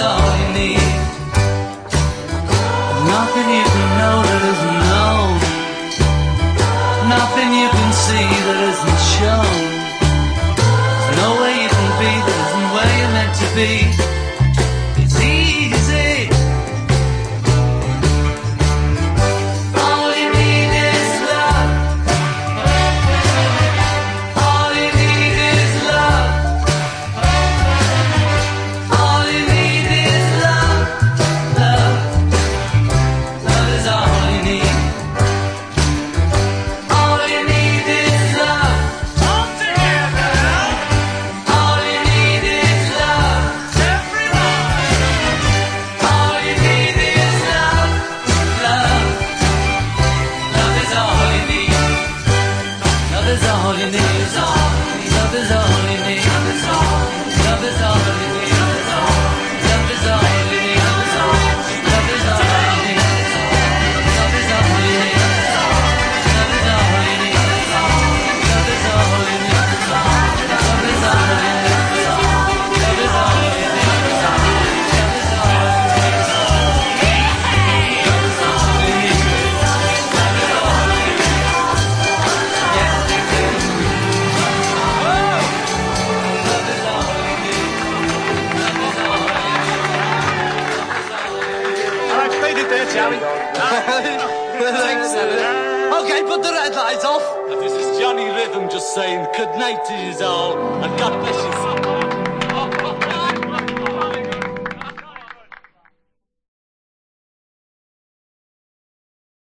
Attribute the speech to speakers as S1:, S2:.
S1: All you need. Nothing you can know that isn't known. Nothing you can see that isn't shown. There's no way you can be that isn't where you're meant to be.
S2: Played it there, Jerry.
S3: Thanks, Okay, put the red lights off.
S2: This is Johnny Rhythm just saying good night to you all, and God bless you.